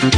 Lady,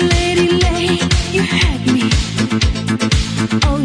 lady, lady, you had me. Oh,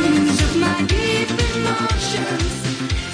Of my deep emotions.